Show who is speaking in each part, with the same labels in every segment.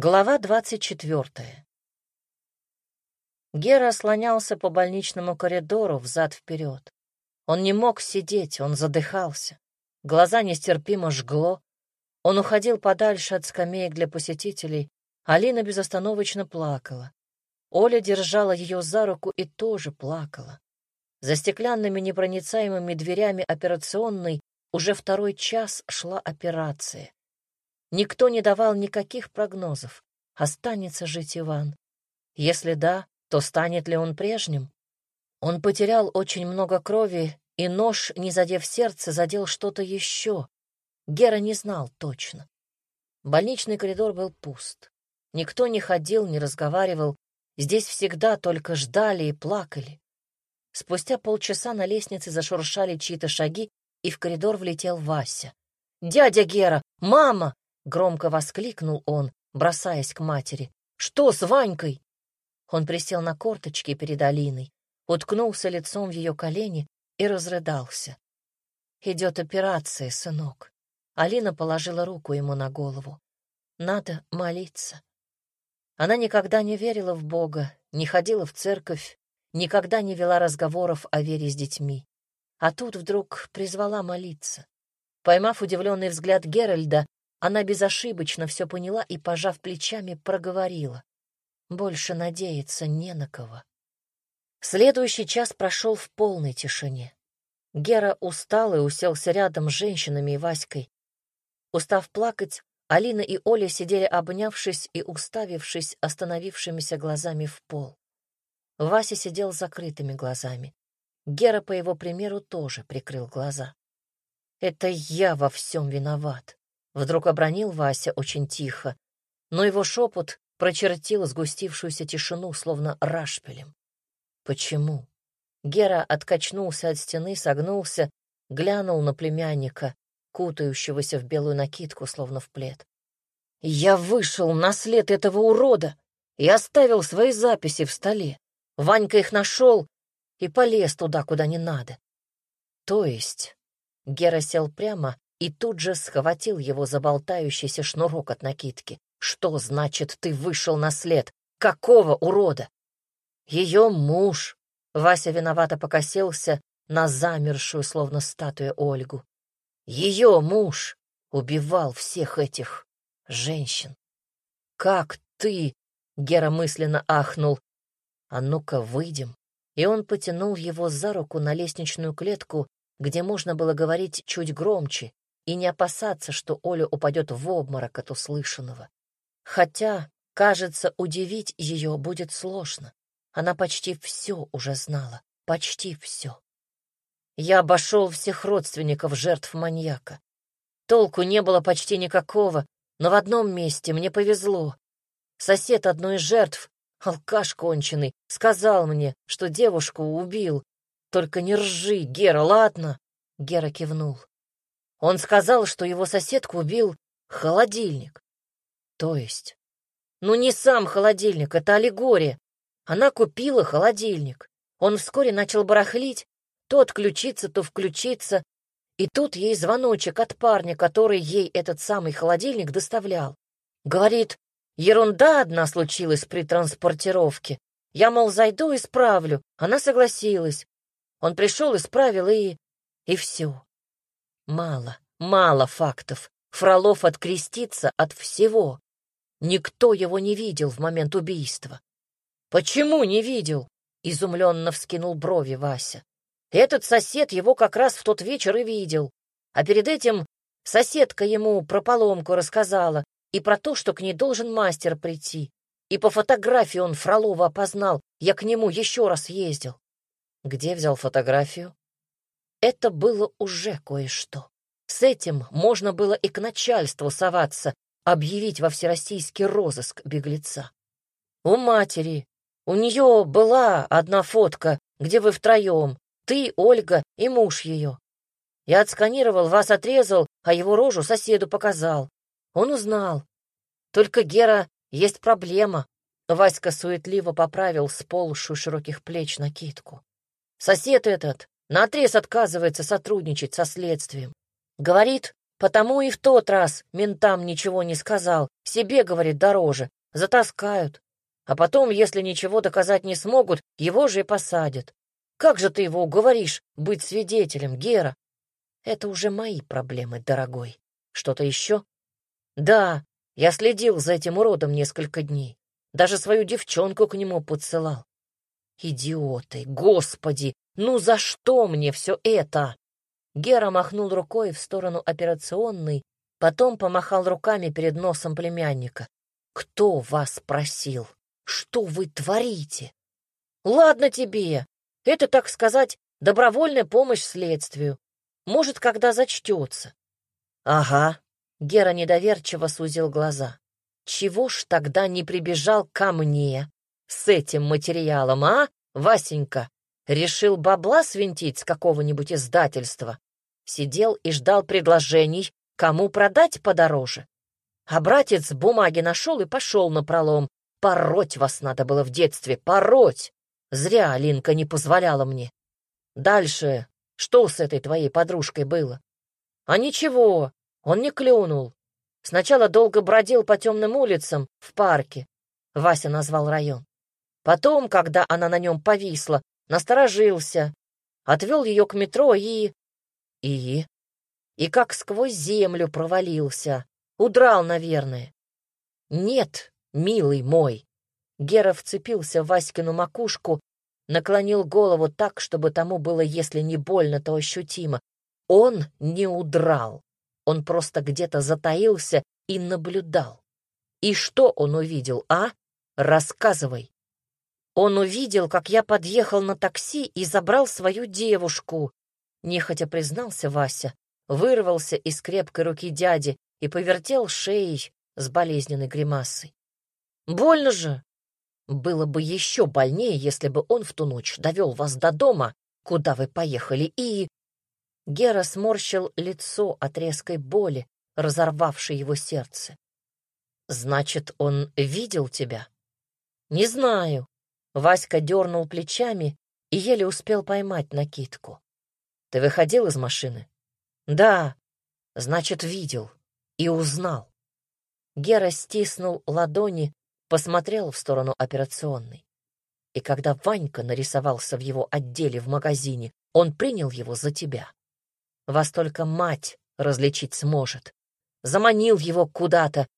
Speaker 1: Глава двадцать четвертая. Гера слонялся по больничному коридору взад-вперед. Он не мог сидеть, он задыхался. Глаза нестерпимо жгло. Он уходил подальше от скамеек для посетителей. Алина безостановочно плакала. Оля держала ее за руку и тоже плакала. За стеклянными непроницаемыми дверями операционной уже второй час шла операция. Никто не давал никаких прогнозов. Останется жить Иван. Если да, то станет ли он прежним? Он потерял очень много крови, и нож, не задев сердце, задел что-то еще. Гера не знал точно. Больничный коридор был пуст. Никто не ходил, не разговаривал. Здесь всегда только ждали и плакали. Спустя полчаса на лестнице зашуршали чьи-то шаги, и в коридор влетел Вася. «Дядя Гера! Мама!» Громко воскликнул он, бросаясь к матери. «Что с Ванькой?» Он присел на корточки перед Алиной, уткнулся лицом в ее колени и разрыдался. «Идет операция, сынок». Алина положила руку ему на голову. «Надо молиться». Она никогда не верила в Бога, не ходила в церковь, никогда не вела разговоров о вере с детьми. А тут вдруг призвала молиться. Поймав удивленный взгляд Геральда, она безошибочно все поняла и, пожав плечами, проговорила. Больше надеяться не на кого. Следующий час прошел в полной тишине. Гера устал и уселся рядом с женщинами и Васькой. Устав плакать, Алина и Оля сидели обнявшись и уставившись остановившимися глазами в пол. Вася сидел с закрытыми глазами. Гера, по его примеру, тоже прикрыл глаза. «Это я во всем виноват», Вдруг обронил Вася очень тихо, но его шепот прочертил сгустившуюся тишину, словно рашпилем. Почему? Гера откачнулся от стены, согнулся, глянул на племянника, кутающегося в белую накидку, словно в плед. «Я вышел на след этого урода и оставил свои записи в столе. Ванька их нашел и полез туда, куда не надо. То есть...» Гера сел прямо и тут же схватил его за болтающийся шнурок от накидки. «Что значит, ты вышел на след? Какого урода?» «Ее муж!» Вася виновато покосился на замершую, словно статуя Ольгу. «Ее муж убивал всех этих женщин!» «Как ты?» — Гера мысленно ахнул. «А ну-ка, выйдем!» И он потянул его за руку на лестничную клетку, где можно было говорить чуть громче, и не опасаться, что Оля упадет в обморок от услышанного. Хотя, кажется, удивить ее будет сложно. Она почти все уже знала, почти все. Я обошел всех родственников жертв маньяка. Толку не было почти никакого, но в одном месте мне повезло. Сосед одной из жертв, алкаш конченый, сказал мне, что девушку убил. Только не ржи, Гера, ладно? Гера кивнул. Он сказал, что его соседку убил холодильник. То есть? Ну не сам холодильник, это аллегория. Она купила холодильник. Он вскоре начал барахлить, то отключиться, то включиться. И тут ей звоночек от парня, который ей этот самый холодильник доставлял. Говорит, ерунда одна случилась при транспортировке. Я, мол, зайду, исправлю. Она согласилась. Он пришел, исправил и... и все. Мало, мало фактов. Фролов открестится от всего. Никто его не видел в момент убийства. «Почему не видел?» — изумленно вскинул брови Вася. «Этот сосед его как раз в тот вечер и видел. А перед этим соседка ему про поломку рассказала и про то, что к ней должен мастер прийти. И по фотографии он Фролова опознал. Я к нему еще раз ездил». «Где взял фотографию?» Это было уже кое-что. С этим можно было и к начальству соваться, объявить во всероссийский розыск беглеца. У матери. У нее была одна фотка, где вы втроем, ты, Ольга и муж ее. Я отсканировал, вас отрезал, а его рожу соседу показал. Он узнал. Только, Гера, есть проблема. Васька суетливо поправил сползшую широких плеч накидку. Сосед этот наотрез отказывается сотрудничать со следствием. Говорит, Потому и в тот раз ментам ничего не сказал. Себе, говорит, дороже. Затаскают. А потом, если ничего доказать не смогут, его же и посадят. Как же ты его уговоришь быть свидетелем, Гера? Это уже мои проблемы, дорогой. Что-то еще? Да, я следил за этим уродом несколько дней. Даже свою девчонку к нему подсылал. Идиоты, господи, ну за что мне все это? Гера махнул рукой в сторону операционной, потом помахал руками перед носом племянника. «Кто вас просил? Что вы творите?» «Ладно тебе. Это, так сказать, добровольная помощь следствию. Может, когда зачтется». «Ага». Гера недоверчиво сузил глаза. «Чего ж тогда не прибежал ко мне с этим материалом, а, Васенька? Решил бабла свинтить с какого-нибудь издательства? Сидел и ждал предложений, кому продать подороже. А братец бумаги нашел и пошел на пролом. Пороть вас надо было в детстве, пороть. Зря Алинка не позволяла мне. Дальше, что с этой твоей подружкой было? А ничего, он не клюнул. Сначала долго бродил по темным улицам в парке. Вася назвал район. Потом, когда она на нем повисла, насторожился, отвел ее к метро и... И? И как сквозь землю провалился. Удрал, наверное. Нет, милый мой. Гера вцепился в Васькину макушку, наклонил голову так, чтобы тому было, если не больно, то ощутимо. Он не удрал. Он просто где-то затаился и наблюдал. И что он увидел, а? Рассказывай. Он увидел, как я подъехал на такси и забрал свою девушку, нехотя признался Вася, вырвался из крепкой руки дяди и повертел шеей с болезненной гримасой. «Больно же!» Было бы еще больнее, если бы он в ту ночь довел вас до дома, куда вы поехали, и... Гера сморщил лицо от резкой боли, разорвавшей его сердце. «Значит, он видел тебя?» «Не знаю». Васька дернул плечами и еле успел поймать накидку. Ты выходил из машины? Да. Значит, видел и узнал. Гера стиснул ладони, посмотрел в сторону операционной. И когда Ванька нарисовался в его отделе в магазине, он принял его за тебя. Вас только мать различить сможет. Заманил его куда-то.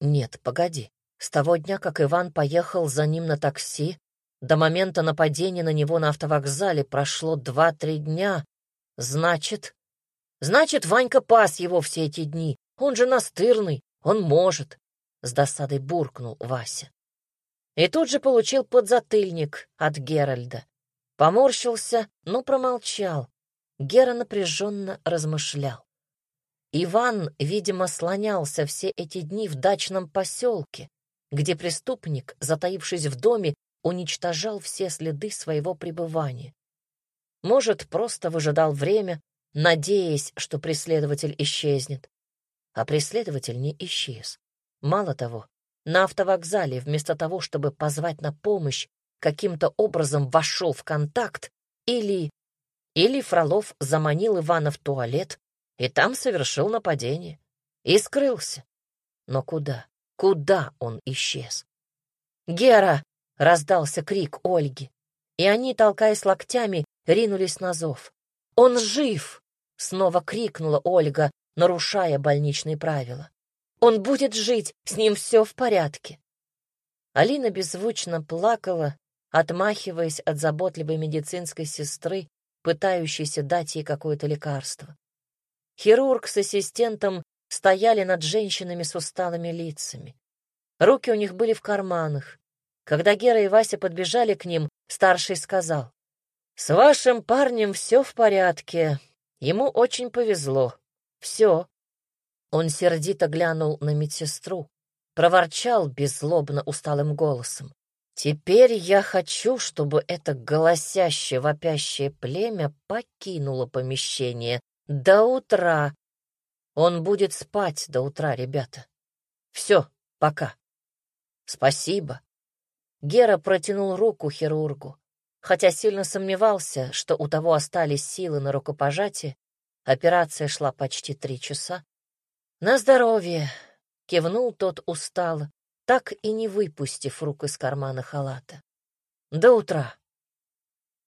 Speaker 1: Нет, погоди. С того дня, как Иван поехал за ним на такси, до момента нападения на него на автовокзале прошло два-три дня, Значит... Значит, Ванька пас его все эти дни. Он же настырный, он может. С досадой буркнул Вася. И тут же получил подзатыльник от Геральда. Поморщился, но промолчал. Гера напряженно размышлял. Иван, видимо, слонялся все эти дни в дачном поселке, где преступник, затаившись в доме, уничтожал все следы своего пребывания. Может, просто выжидал время, надеясь, что преследователь исчезнет. А преследователь не исчез. Мало того, на автовокзале вместо того, чтобы позвать на помощь, каким-то образом вошел в контакт или... Или Фролов заманил Ивана в туалет и там совершил нападение. И скрылся. Но куда? Куда он исчез? «Гера!» — раздался крик Ольги. И они, толкаясь локтями, ринулись на зов. «Он жив!» — снова крикнула Ольга, нарушая больничные правила. «Он будет жить, с ним все в порядке!» Алина беззвучно плакала, отмахиваясь от заботливой медицинской сестры, пытающейся дать ей какое-то лекарство. Хирург с ассистентом стояли над женщинами с усталыми лицами. Руки у них были в карманах. Когда Гера и Вася подбежали к ним, старший сказал, «С вашим парнем все в порядке. Ему очень повезло. Все». Он сердито глянул на медсестру, проворчал беззлобно усталым голосом. «Теперь я хочу, чтобы это голосящее, вопящее племя покинуло помещение до утра. Он будет спать до утра, ребята. Все, пока». «Спасибо». Гера протянул руку хирургу. Хотя сильно сомневался, что у того остались силы на рукопожатие, операция шла почти три часа. «На здоровье!» — кивнул тот устало, так и не выпустив рук из кармана халата. «До утра!»